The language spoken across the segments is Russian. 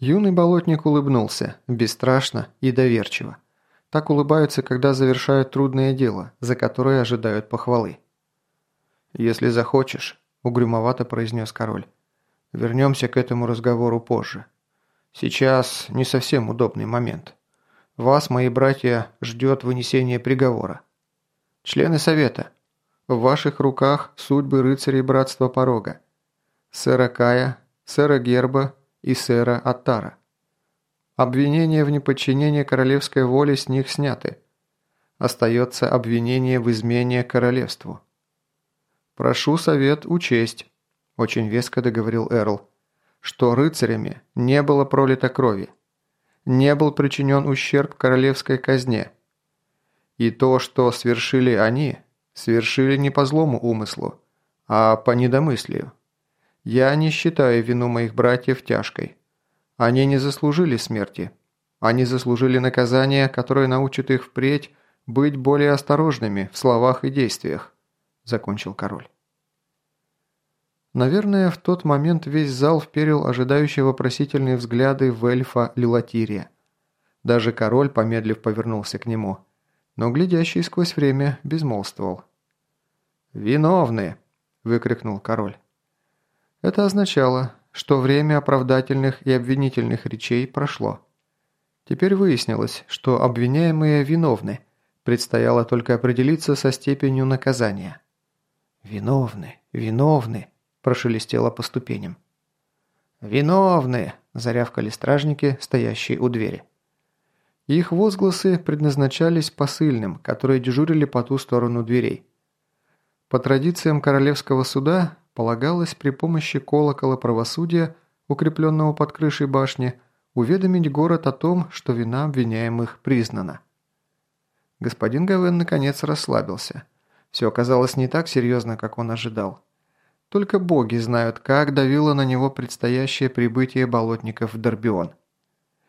Юный болотник улыбнулся, бесстрашно и доверчиво. Так улыбаются, когда завершают трудное дело, за которое ожидают похвалы. «Если захочешь», – угрюмовато произнес король, – «вернемся к этому разговору позже. Сейчас не совсем удобный момент. Вас, мои братья, ждет вынесение приговора. Члены совета, в ваших руках судьбы рыцарей Братства Порога, сэра Кая, сэра Герба и сэра Аттара. Обвинения в неподчинении королевской воле с них сняты. Остается обвинение в измене королевству. «Прошу совет учесть», – очень веско договорил Эрл, – «что рыцарями не было пролито крови, не был причинен ущерб королевской казне. И то, что свершили они, свершили не по злому умыслу, а по недомыслию. Я не считаю вину моих братьев тяжкой. Они не заслужили смерти. Они заслужили наказание, которое научит их впредь быть более осторожными в словах и действиях», – закончил король. Наверное, в тот момент весь зал вперил ожидающие вопросительные взгляды в эльфа Лилатирия. Даже король, помедлив, повернулся к нему, но глядящий сквозь время безмолвствовал. «Виновны!» – выкрикнул король. Это означало, что время оправдательных и обвинительных речей прошло. Теперь выяснилось, что обвиняемые виновны, предстояло только определиться со степенью наказания. «Виновны, виновны», – прошелестело по ступеням. «Виновны!» – зарявкали стражники, стоящие у двери. Их возгласы предназначались посыльным, которые дежурили по ту сторону дверей. По традициям королевского суда полагалось при помощи колокола правосудия, укрепленного под крышей башни, уведомить город о том, что вина обвиняемых признана. Господин Гавен наконец расслабился. Все оказалось не так серьезно, как он ожидал. Только боги знают, как давило на него предстоящее прибытие болотников в Дорбион.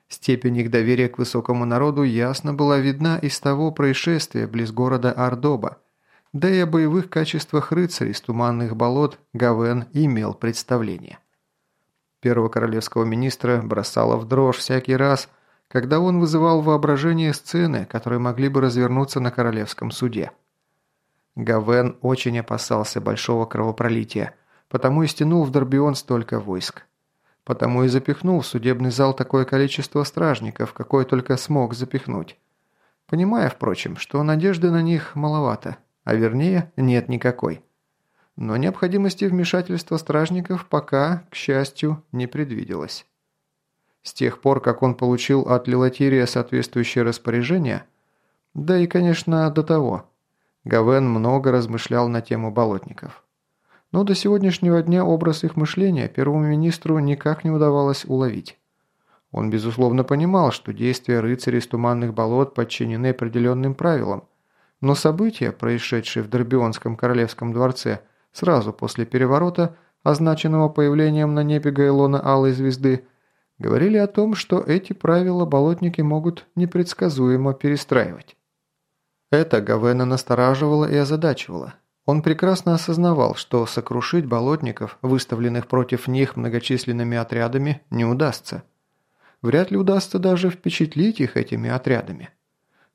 Степень их доверия к высокому народу ясно была видна из того происшествия близ города Ардоба – да и о боевых качествах рыцарей с туманных болот Гавен имел представление. Первого королевского министра бросало в дрожь всякий раз, когда он вызывал воображение сцены, которые могли бы развернуться на королевском суде. Гавен очень опасался большого кровопролития, потому и стянул в Дорбион столько войск. Потому и запихнул в судебный зал такое количество стражников, какое только смог запихнуть. Понимая, впрочем, что надежды на них маловато – а вернее нет никакой. Но необходимости вмешательства стражников пока, к счастью, не предвиделось. С тех пор, как он получил от Лилатирия соответствующее распоряжение, да и, конечно, до того, Гавен много размышлял на тему болотников. Но до сегодняшнего дня образ их мышления первому министру никак не удавалось уловить. Он, безусловно, понимал, что действия рыцарей с туманных болот подчинены определенным правилам, но события, происшедшие в Дорбионском королевском дворце сразу после переворота, означенного появлением на небе Гайлона Алой Звезды, говорили о том, что эти правила болотники могут непредсказуемо перестраивать. Это Гавена настораживало и озадачивало. Он прекрасно осознавал, что сокрушить болотников, выставленных против них многочисленными отрядами, не удастся. Вряд ли удастся даже впечатлить их этими отрядами.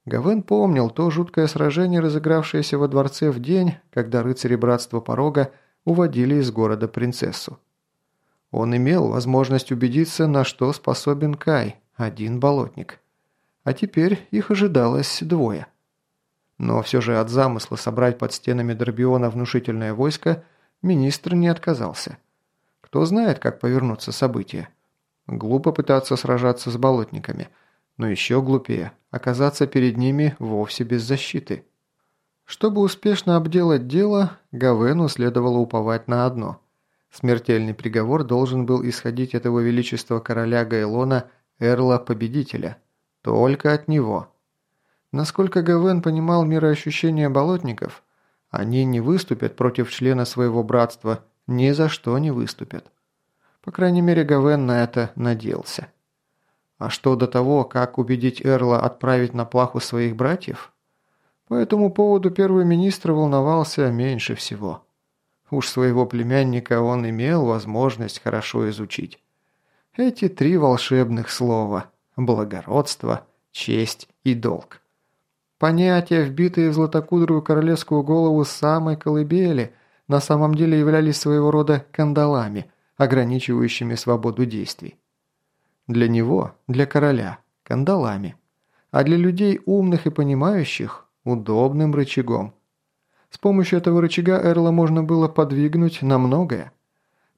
Гавен помнил то жуткое сражение, разыгравшееся во дворце в день, когда рыцари Братства Порога уводили из города принцессу. Он имел возможность убедиться, на что способен Кай, один болотник. А теперь их ожидалось двое. Но все же от замысла собрать под стенами Дорбиона внушительное войско министр не отказался. Кто знает, как повернутся события. Глупо пытаться сражаться с болотниками – но еще глупее – оказаться перед ними вовсе без защиты. Чтобы успешно обделать дело, Гавену следовало уповать на одно. Смертельный приговор должен был исходить от его величества короля Гайлона Эрла-победителя. Только от него. Насколько Гавен понимал мироощущение болотников, они не выступят против члена своего братства, ни за что не выступят. По крайней мере, Гавен на это надеялся. А что до того, как убедить Эрла отправить на плаху своих братьев? По этому поводу первый министр волновался меньше всего. Уж своего племянника он имел возможность хорошо изучить. Эти три волшебных слова – благородство, честь и долг. Понятия, вбитые в златокудрую королевскую голову самой колыбели, на самом деле являлись своего рода кандалами, ограничивающими свободу действий. Для него, для короля, кандалами. А для людей умных и понимающих – удобным рычагом. С помощью этого рычага Эрла можно было подвигнуть на многое.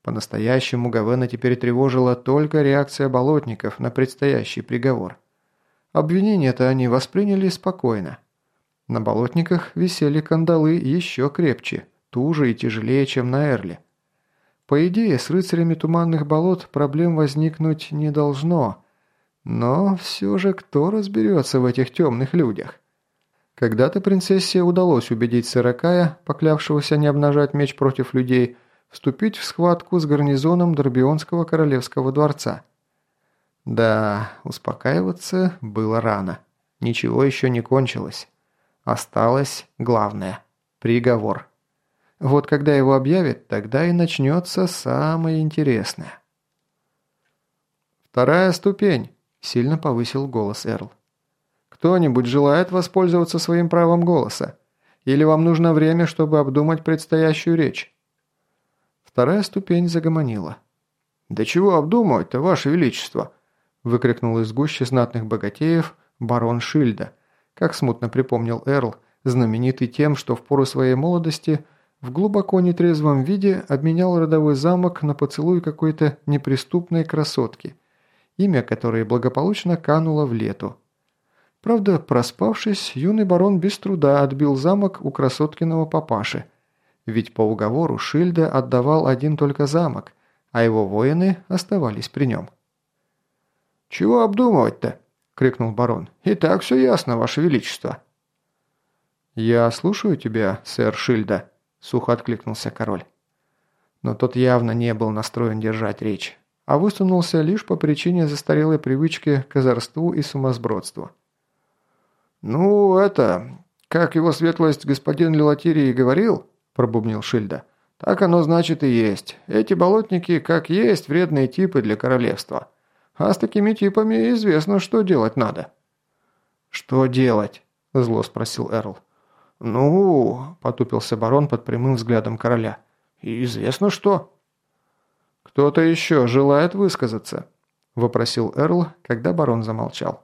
По-настоящему Гавена теперь тревожила только реакция болотников на предстоящий приговор – Обвинения-то они восприняли спокойно. На болотниках висели кандалы еще крепче, туже и тяжелее, чем на Эрле. По идее, с рыцарями туманных болот проблем возникнуть не должно. Но все же кто разберется в этих темных людях? Когда-то принцессе удалось убедить Сырокая, поклявшегося не обнажать меч против людей, вступить в схватку с гарнизоном Дорбионского королевского дворца – да, успокаиваться было рано. Ничего еще не кончилось. Осталось главное – приговор. Вот когда его объявят, тогда и начнется самое интересное. «Вторая ступень», – сильно повысил голос Эрл. «Кто-нибудь желает воспользоваться своим правом голоса? Или вам нужно время, чтобы обдумать предстоящую речь?» Вторая ступень загомонила. «Да чего обдумывать-то, Ваше Величество? выкрикнул из гущи знатных богатеев барон Шильда, как смутно припомнил Эрл, знаменитый тем, что в пору своей молодости в глубоко нетрезвом виде обменял родовой замок на поцелуй какой-то неприступной красотки, имя которой благополучно кануло в лету. Правда, проспавшись, юный барон без труда отбил замок у красоткиного папаши, ведь по уговору Шильда отдавал один только замок, а его воины оставались при нем. «Чего обдумывать-то?» – крикнул барон. «И так все ясно, ваше величество». «Я слушаю тебя, сэр Шильда», – сухо откликнулся король. Но тот явно не был настроен держать речь, а высунулся лишь по причине застарелой привычки к озорству и сумасбродству. «Ну, это... Как его светлость господин Лилатирий говорил», – пробубнил Шильда, – «так оно значит и есть. Эти болотники, как есть, вредные типы для королевства». А с такими типами известно, что делать надо». «Что делать?» – зло спросил Эрл. «Ну...» – потупился барон под прямым взглядом короля. «Известно что». «Кто-то еще желает высказаться?» – вопросил Эрл, когда барон замолчал.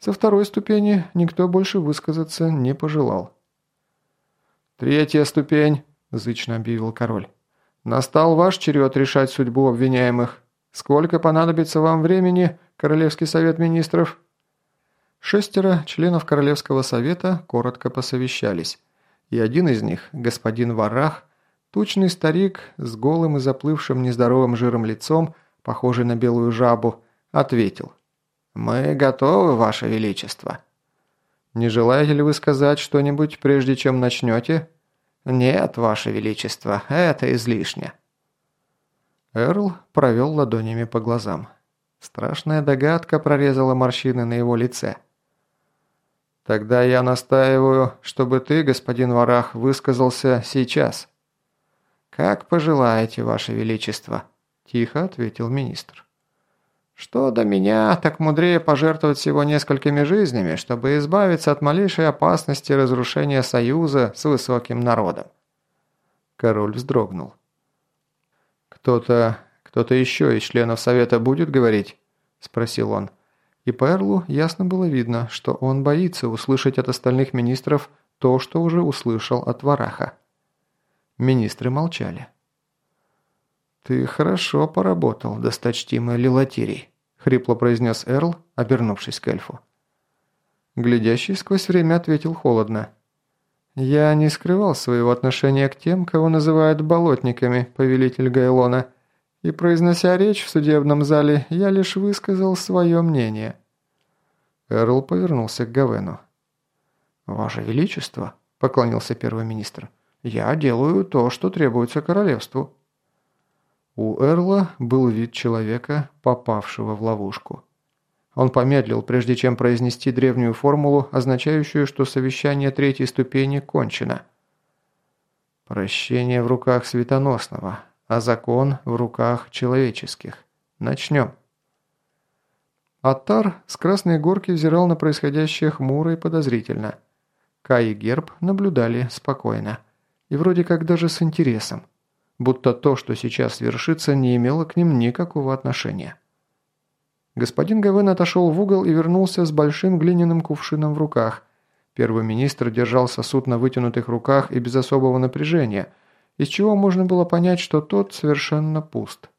Со второй ступени никто больше высказаться не пожелал. «Третья ступень», – зычно объявил король. «Настал ваш черед решать судьбу обвиняемых. Сколько понадобится вам времени, Королевский совет министров?» Шестеро членов Королевского совета коротко посовещались, и один из них, господин Варах, тучный старик с голым и заплывшим нездоровым жиром лицом, похожий на белую жабу, ответил. «Мы готовы, Ваше Величество». «Не желаете ли вы сказать что-нибудь, прежде чем начнете?» «Нет, Ваше Величество, это излишне». Эрл провел ладонями по глазам. Страшная догадка прорезала морщины на его лице. «Тогда я настаиваю, чтобы ты, господин Варах, высказался сейчас». «Как пожелаете, Ваше Величество», – тихо ответил министр. «Что до меня, так мудрее пожертвовать всего несколькими жизнями, чтобы избавиться от малейшей опасности разрушения союза с высоким народом». Король вздрогнул. «Кто-то... кто-то еще из членов Совета будет говорить?» – спросил он. И Перлу ясно было видно, что он боится услышать от остальных министров то, что уже услышал от Вараха. Министры молчали. «Ты хорошо поработал, досточтимый Лилатирий», – хрипло произнес Эрл, обернувшись к эльфу. Глядящий сквозь время ответил холодно. «Я не скрывал своего отношения к тем, кого называют болотниками, повелитель Гайлона, и, произнося речь в судебном зале, я лишь высказал свое мнение». Эрл повернулся к Гавену. «Ваше Величество», — поклонился первый министр, — «я делаю то, что требуется королевству». У Эрла был вид человека, попавшего в ловушку. Он помедлил, прежде чем произнести древнюю формулу, означающую, что совещание третьей ступени кончено. Прощение в руках светоносного, а закон в руках человеческих. Начнем. Аттар с Красной Горки взирал на происходящее хмуро и подозрительно. Кай и Герб наблюдали спокойно. И вроде как даже с интересом. Будто то, что сейчас свершится, не имело к ним никакого отношения. Господин Гавен отошел в угол и вернулся с большим глиняным кувшином в руках. Первый министр держал сосуд на вытянутых руках и без особого напряжения, из чего можно было понять, что тот совершенно пуст.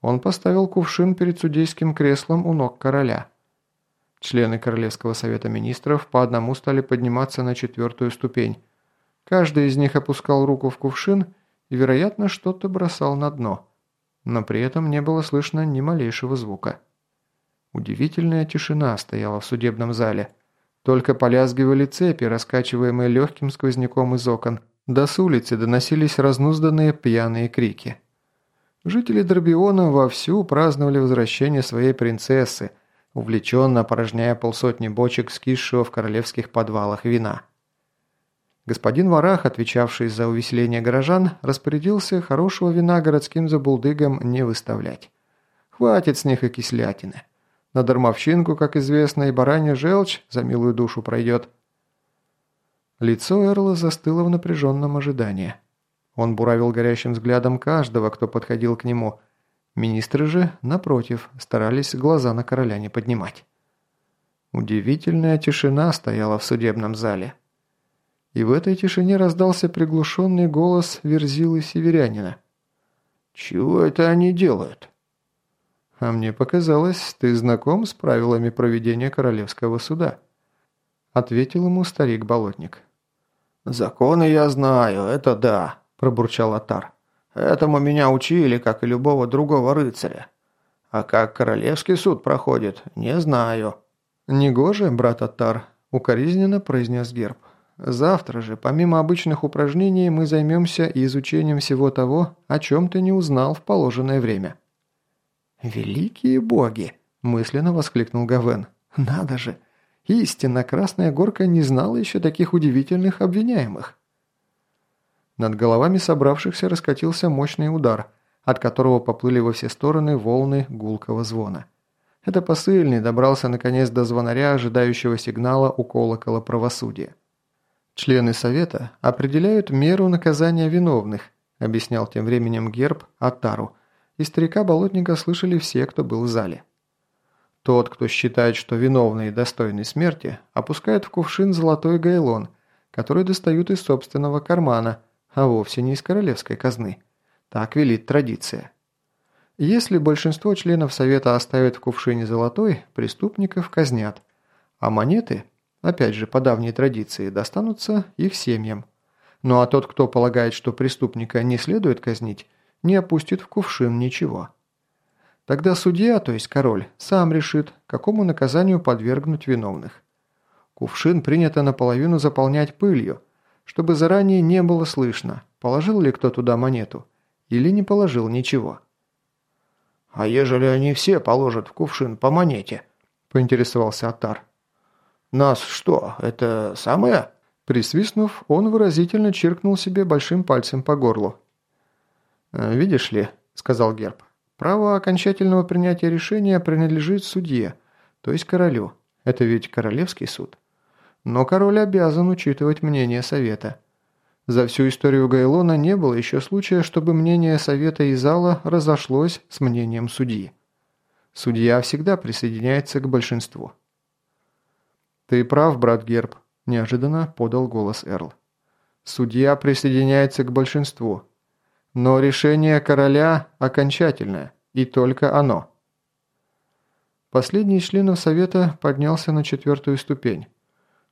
Он поставил кувшин перед судейским креслом у ног короля. Члены Королевского совета министров по одному стали подниматься на четвертую ступень. Каждый из них опускал руку в кувшин и, вероятно, что-то бросал на дно. Но при этом не было слышно ни малейшего звука. Удивительная тишина стояла в судебном зале. Только полязгивали цепи, раскачиваемые легким сквозняком из окон. До с улицы доносились разнузданные пьяные крики. Жители Дорбиона вовсю праздновали возвращение своей принцессы, увлеченно опорожняя полсотни бочек скисшего в королевских подвалах вина. Господин Варах, отвечавший за увеселение горожан, распорядился хорошего вина городским забулдыгам не выставлять. Хватит с них и кислятины. На дармовщинку, как известно, и баранья желчь за милую душу пройдет. Лицо Эрла застыло в напряженном ожидании. Он буравил горящим взглядом каждого, кто подходил к нему. Министры же, напротив, старались глаза на короля не поднимать. Удивительная тишина стояла в судебном зале. И в этой тишине раздался приглушенный голос Верзилы Северянина. «Чего это они делают?» «А мне показалось, ты знаком с правилами проведения королевского суда», ответил ему старик-болотник. «Законы я знаю, это да», пробурчал Атар. «Этому меня учили, как и любого другого рыцаря. А как королевский суд проходит, не знаю». «Негоже, брат Атар», – укоризненно произнес Герб. «Завтра же, помимо обычных упражнений, мы займемся изучением всего того, о чем ты не узнал в положенное время». «Великие боги!» – мысленно воскликнул Гавен. «Надо же! Истинно, Красная Горка не знала еще таких удивительных обвиняемых». Над головами собравшихся раскатился мощный удар, от которого поплыли во все стороны волны гулкого звона. Это посыльный добрался наконец до звонаря, ожидающего сигнала у колокола правосудия. «Члены совета определяют меру наказания виновных», объяснял тем временем герб Атару, и старика-болотника слышали все, кто был в зале. Тот, кто считает, что виновный достойный смерти, опускает в кувшин золотой гайлон, который достают из собственного кармана – а вовсе не из королевской казны. Так велит традиция. Если большинство членов Совета оставят в кувшине золотой, преступников казнят, а монеты, опять же по давней традиции, достанутся их семьям. Ну а тот, кто полагает, что преступника не следует казнить, не опустит в кувшин ничего. Тогда судья, то есть король, сам решит, какому наказанию подвергнуть виновных. Кувшин принято наполовину заполнять пылью – чтобы заранее не было слышно, положил ли кто туда монету или не положил ничего. «А ежели они все положат в кувшин по монете?» – поинтересовался Атар. «Нас что, это самое?» Присвистнув, он выразительно чиркнул себе большим пальцем по горлу. «Э, «Видишь ли», – сказал Герб, – «право окончательного принятия решения принадлежит судье, то есть королю. Это ведь королевский суд. Но король обязан учитывать мнение совета. За всю историю Гайлона не было еще случая, чтобы мнение совета и зала разошлось с мнением судьи. Судья всегда присоединяется к большинству. «Ты прав, брат Герб», – неожиданно подал голос Эрл. «Судья присоединяется к большинству. Но решение короля окончательное, и только оно». Последний из членов совета поднялся на четвертую ступень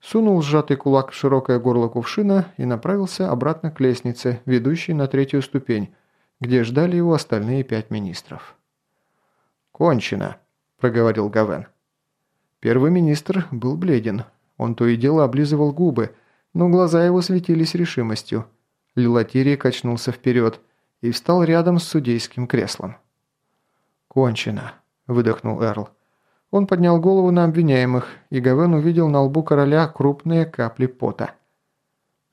сунул сжатый кулак в широкое горло кувшина и направился обратно к лестнице, ведущей на третью ступень, где ждали его остальные пять министров. «Кончено», – проговорил Гавен. Первый министр был бледен. Он то и дело облизывал губы, но глаза его светились решимостью. Лилатирий качнулся вперед и встал рядом с судейским креслом. «Кончено», – выдохнул Эрл. Он поднял голову на обвиняемых, и Гавен увидел на лбу короля крупные капли пота.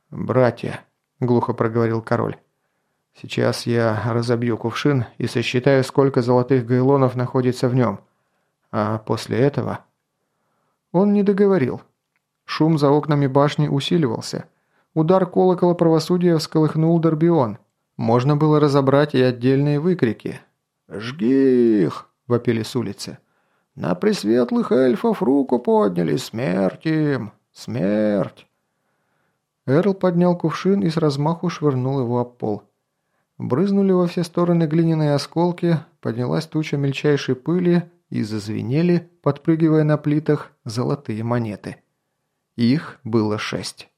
«Братья», – глухо проговорил король, – «сейчас я разобью кувшин и сосчитаю, сколько золотых гайлонов находится в нем. А после этого... Он не договорил. Шум за окнами башни усиливался. Удар колокола правосудия всколыхнул Дорбион. Можно было разобрать и отдельные выкрики. «Жги их!» – вопили с улицы. «На пресветлых эльфов руку подняли! Смерть им! Смерть!» Эрл поднял кувшин и с размаху швырнул его об пол. Брызнули во все стороны глиняные осколки, поднялась туча мельчайшей пыли и зазвенели, подпрыгивая на плитах, золотые монеты. Их было шесть.